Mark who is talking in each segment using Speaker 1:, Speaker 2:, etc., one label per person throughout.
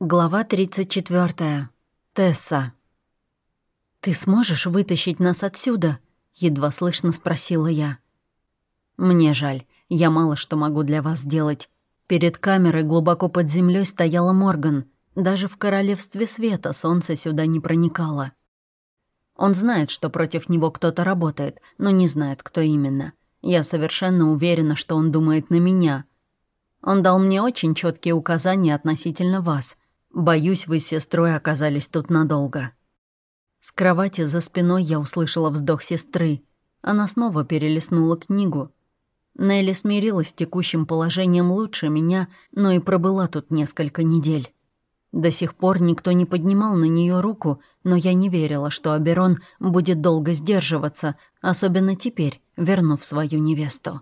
Speaker 1: Глава 34. Тесса. «Ты сможешь вытащить нас отсюда?» — едва слышно спросила я. «Мне жаль, я мало что могу для вас сделать. Перед камерой глубоко под землей стояла Морган. Даже в королевстве света солнце сюда не проникало. Он знает, что против него кто-то работает, но не знает, кто именно. Я совершенно уверена, что он думает на меня. Он дал мне очень четкие указания относительно вас — Боюсь, вы с сестрой оказались тут надолго». С кровати за спиной я услышала вздох сестры. Она снова перелистнула книгу. Нелли смирилась с текущим положением лучше меня, но и пробыла тут несколько недель. До сих пор никто не поднимал на нее руку, но я не верила, что Аберон будет долго сдерживаться, особенно теперь, вернув свою невесту.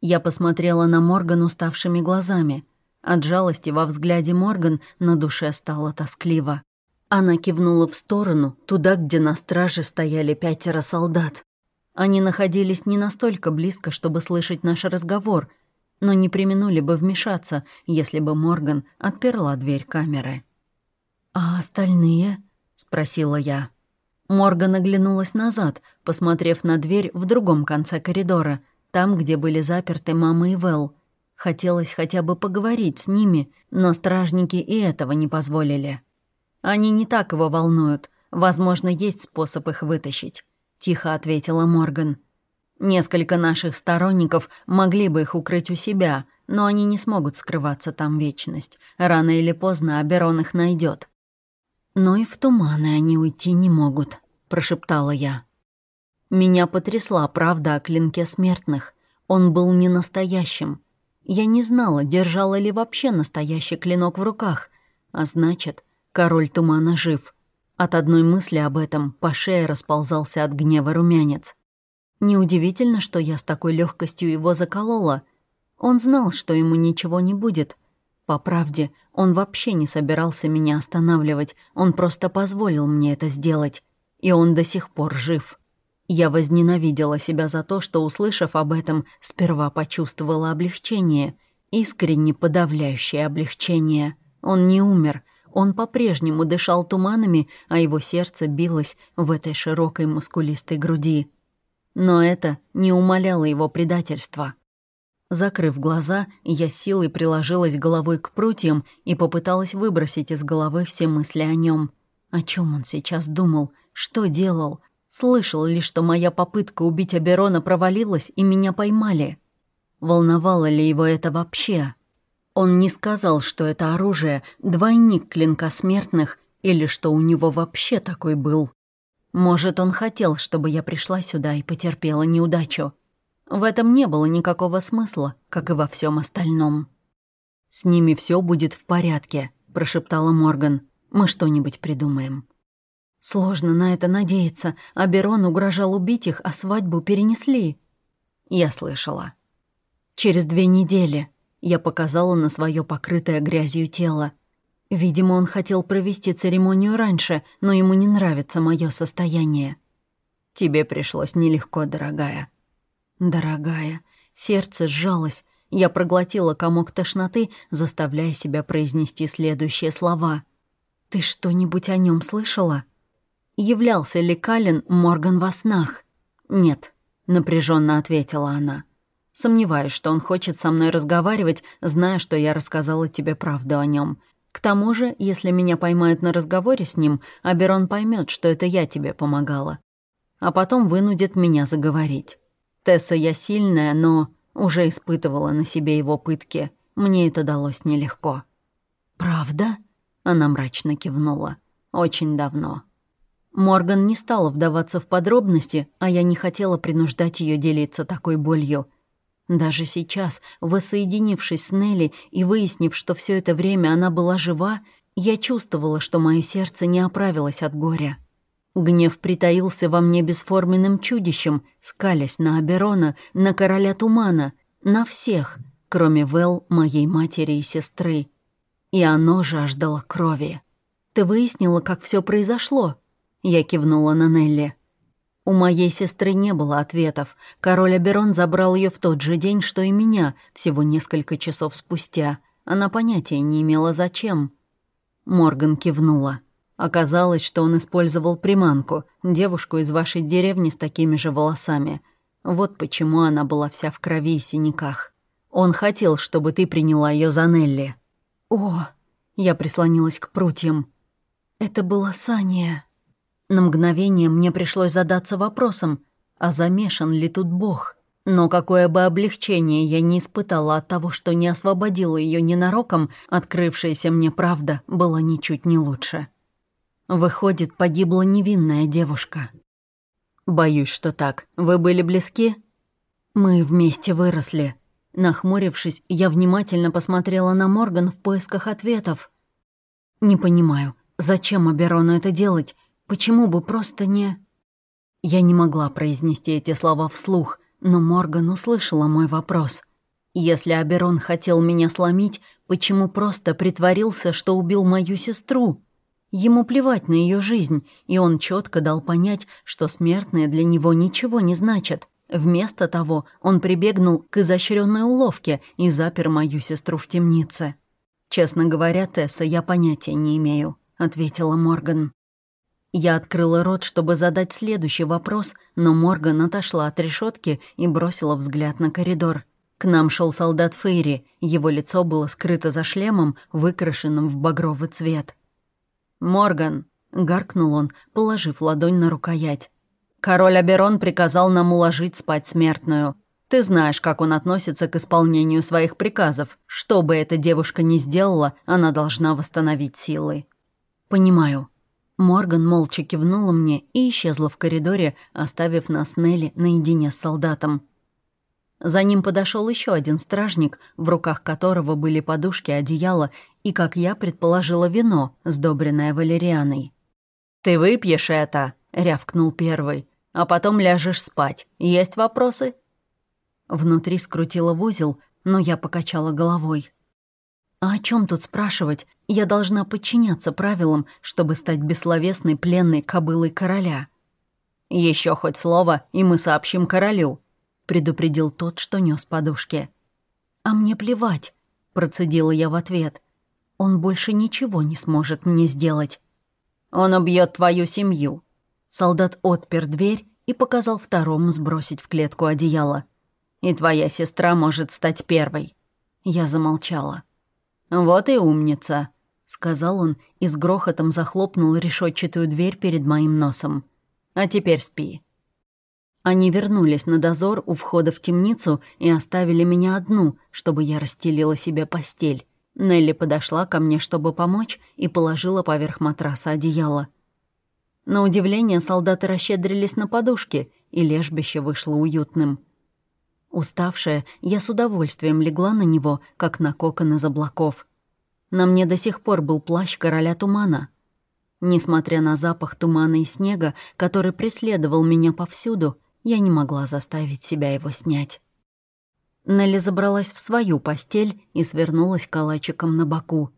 Speaker 1: Я посмотрела на Морган уставшими глазами — от жалости во взгляде Морган на душе стало тоскливо. Она кивнула в сторону, туда, где на страже стояли пятеро солдат. Они находились не настолько близко, чтобы слышать наш разговор, но не применули бы вмешаться, если бы Морган отперла дверь камеры. «А остальные?» — спросила я. Морган оглянулась назад, посмотрев на дверь в другом конце коридора, там, где были заперты мама и Вэл. Хотелось хотя бы поговорить с ними, но стражники и этого не позволили. «Они не так его волнуют. Возможно, есть способ их вытащить», — тихо ответила Морган. «Несколько наших сторонников могли бы их укрыть у себя, но они не смогут скрываться там вечность. Рано или поздно Аберон их найдет. «Но и в туманы они уйти не могут», — прошептала я. Меня потрясла правда о клинке смертных. Он был не настоящим. Я не знала, держала ли вообще настоящий клинок в руках. А значит, король тумана жив. От одной мысли об этом по шее расползался от гнева румянец. Неудивительно, что я с такой легкостью его заколола. Он знал, что ему ничего не будет. По правде, он вообще не собирался меня останавливать, он просто позволил мне это сделать. И он до сих пор жив. Я возненавидела себя за то, что, услышав об этом, сперва почувствовала облегчение, искренне подавляющее облегчение. Он не умер, он по-прежнему дышал туманами, а его сердце билось в этой широкой мускулистой груди. Но это не умаляло его предательства. Закрыв глаза, я силой приложилась головой к прутьям и попыталась выбросить из головы все мысли о нем. О чем он сейчас думал? Что делал? Слышал ли, что моя попытка убить Аберона провалилась и меня поймали? Волновало ли его это вообще? Он не сказал, что это оружие — двойник клинка смертных или что у него вообще такой был. Может, он хотел, чтобы я пришла сюда и потерпела неудачу. В этом не было никакого смысла, как и во всем остальном. «С ними все будет в порядке», — прошептала Морган. «Мы что-нибудь придумаем». Сложно на это надеяться. Аберон угрожал убить их, а свадьбу перенесли. Я слышала. Через две недели я показала на свое покрытое грязью тело. Видимо, он хотел провести церемонию раньше, но ему не нравится мое состояние. Тебе пришлось нелегко, дорогая. Дорогая. Сердце сжалось. Я проглотила комок тошноты, заставляя себя произнести следующие слова. «Ты что-нибудь о нем слышала?» Являлся ли Калин Морган во снах? «Нет», — напряженно ответила она. «Сомневаюсь, что он хочет со мной разговаривать, зная, что я рассказала тебе правду о нем. К тому же, если меня поймают на разговоре с ним, Аберон поймет, что это я тебе помогала. А потом вынудит меня заговорить. Тесса я сильная, но уже испытывала на себе его пытки. Мне это далось нелегко». «Правда?» — она мрачно кивнула. «Очень давно». Морган не стала вдаваться в подробности, а я не хотела принуждать ее делиться такой болью. Даже сейчас, воссоединившись с Нелли и выяснив, что все это время она была жива, я чувствовала, что мое сердце не оправилось от горя. Гнев притаился во мне бесформенным чудищем, скалясь на Аберона, на короля тумана, на всех, кроме Вэл, моей матери и сестры. И оно жаждало крови. Ты выяснила, как все произошло?» Я кивнула на Нелли. У моей сестры не было ответов. Король Аберон забрал ее в тот же день, что и меня, всего несколько часов спустя. Она понятия не имела, зачем. Морган кивнула. Оказалось, что он использовал приманку, девушку из вашей деревни с такими же волосами. Вот почему она была вся в крови и синяках. Он хотел, чтобы ты приняла ее за Нелли. О, я прислонилась к прутьям. Это была Сания. На мгновение мне пришлось задаться вопросом, а замешан ли тут Бог? Но какое бы облегчение я не испытала от того, что не освободила ее ненароком, открывшаяся мне правда была ничуть не лучше. Выходит, погибла невинная девушка. Боюсь, что так. Вы были близки? Мы вместе выросли. Нахмурившись, я внимательно посмотрела на Морган в поисках ответов. Не понимаю, зачем Аберону это делать? Почему бы просто не... Я не могла произнести эти слова вслух, но Морган услышала мой вопрос. Если Аберон хотел меня сломить, почему просто притворился, что убил мою сестру? Ему плевать на ее жизнь, и он четко дал понять, что смертные для него ничего не значат. Вместо того он прибегнул к изощренной уловке и запер мою сестру в темнице. «Честно говоря, Тесса, я понятия не имею», — ответила Морган. Я открыла рот, чтобы задать следующий вопрос, но Морган отошла от решетки и бросила взгляд на коридор. К нам шел солдат Фейри, его лицо было скрыто за шлемом, выкрашенным в багровый цвет. «Морган», — гаркнул он, положив ладонь на рукоять. «Король Аберон приказал нам уложить спать смертную. Ты знаешь, как он относится к исполнению своих приказов. Что бы эта девушка ни сделала, она должна восстановить силы». «Понимаю». Морган молча кивнула мне и исчезла в коридоре, оставив нас Нелли наедине с солдатом. За ним подошел еще один стражник, в руках которого были подушки, одеяло и, как я предположила, вино, сдобренное валерианой. «Ты выпьешь это?» — рявкнул первый. «А потом ляжешь спать. Есть вопросы?» Внутри скрутила в узел, но я покачала головой. «А о чем тут спрашивать? Я должна подчиняться правилам, чтобы стать бессловесной пленной кобылой короля». Еще хоть слово, и мы сообщим королю», — предупредил тот, что нес подушки. «А мне плевать», — процедила я в ответ. Он больше ничего не сможет мне сделать. Он убьет твою семью. Солдат отпер дверь и показал второму сбросить в клетку одеяло. И твоя сестра может стать первой. Я замолчала. Вот и умница, сказал он и с грохотом захлопнул решетчатую дверь перед моим носом. А теперь спи. Они вернулись на дозор у входа в темницу и оставили меня одну, чтобы я расстелила себе постель. Нелли подошла ко мне, чтобы помочь, и положила поверх матраса одеяло. На удивление солдаты расщедрились на подушки, и лежбище вышло уютным. Уставшая, я с удовольствием легла на него, как на кокон из облаков. На мне до сих пор был плащ короля тумана. Несмотря на запах тумана и снега, который преследовал меня повсюду, я не могла заставить себя его снять. Нелли забралась в свою постель и свернулась калачиком на боку.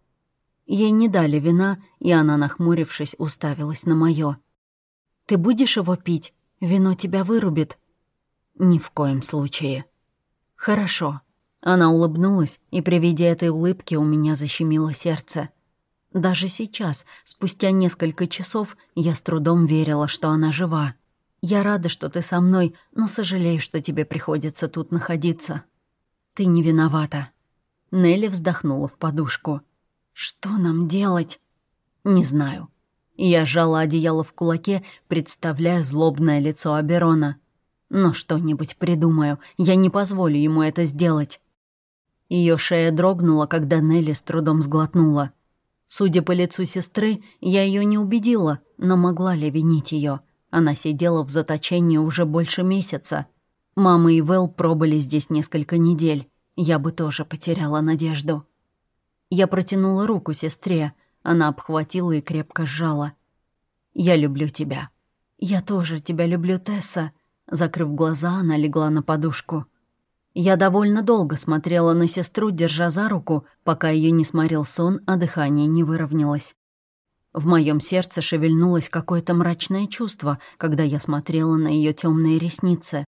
Speaker 1: Ей не дали вина, и она, нахмурившись, уставилась на моё. «Ты будешь его пить? Вино тебя вырубит». «Ни в коем случае». «Хорошо». Она улыбнулась, и при виде этой улыбки у меня защемило сердце. Даже сейчас, спустя несколько часов, я с трудом верила, что она жива. «Я рада, что ты со мной, но сожалею, что тебе приходится тут находиться». «Ты не виновата». Нелли вздохнула в подушку. «Что нам делать?» «Не знаю». Я сжала одеяло в кулаке, представляя злобное лицо Аберона. «Но что-нибудь придумаю. Я не позволю ему это сделать». Ее шея дрогнула, когда Нелли с трудом сглотнула. Судя по лицу сестры, я ее не убедила, но могла ли винить ее? Она сидела в заточении уже больше месяца. Мама и Вэл пробыли здесь несколько недель. Я бы тоже потеряла надежду. Я протянула руку сестре. Она обхватила и крепко сжала. «Я люблю тебя». «Я тоже тебя люблю, Тесса». Закрыв глаза, она легла на подушку. Я довольно долго смотрела на сестру, держа за руку, пока ее не сморил сон, а дыхание не выровнялось. В моем сердце шевельнулось какое-то мрачное чувство, когда я смотрела на ее темные ресницы.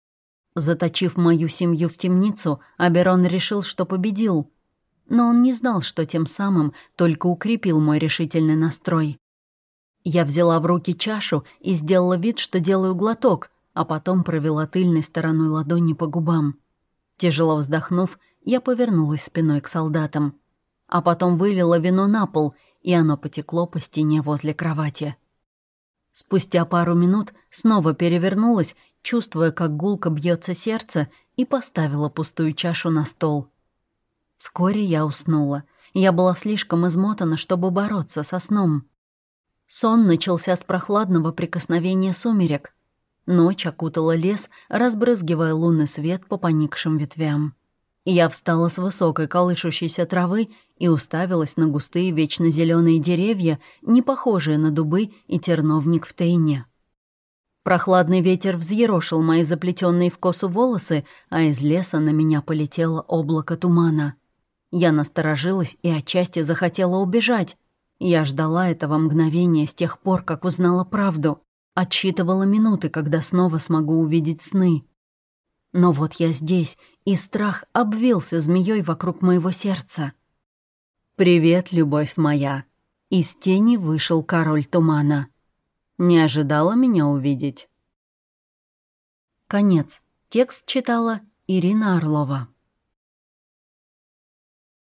Speaker 1: Заточив мою семью в темницу, Аберон решил, что победил. но он не знал, что тем самым только укрепил мой решительный настрой. Я взяла в руки чашу и сделала вид, что делаю глоток, а потом провела тыльной стороной ладони по губам. Тяжело вздохнув, я повернулась спиной к солдатам. А потом вылила вино на пол, и оно потекло по стене возле кровати. Спустя пару минут снова перевернулась, чувствуя, как гулко бьется сердце, и поставила пустую чашу на стол. Вскоре я уснула. Я была слишком измотана, чтобы бороться со сном. Сон начался с прохладного прикосновения сумерек. Ночь окутала лес, разбрызгивая лунный свет по поникшим ветвям. Я встала с высокой колышущейся травы и уставилась на густые вечно зеленые деревья, не похожие на дубы и терновник в тайне. Прохладный ветер взъерошил мои заплетенные в косу волосы, а из леса на меня полетело облако тумана. Я насторожилась и отчасти захотела убежать. Я ждала этого мгновения с тех пор, как узнала правду. Отсчитывала минуты, когда снова смогу увидеть сны. Но вот я здесь, и страх обвился змеей вокруг моего сердца. «Привет, любовь моя!» Из тени вышел король тумана. Не ожидала меня увидеть. Конец. Текст читала Ирина Орлова.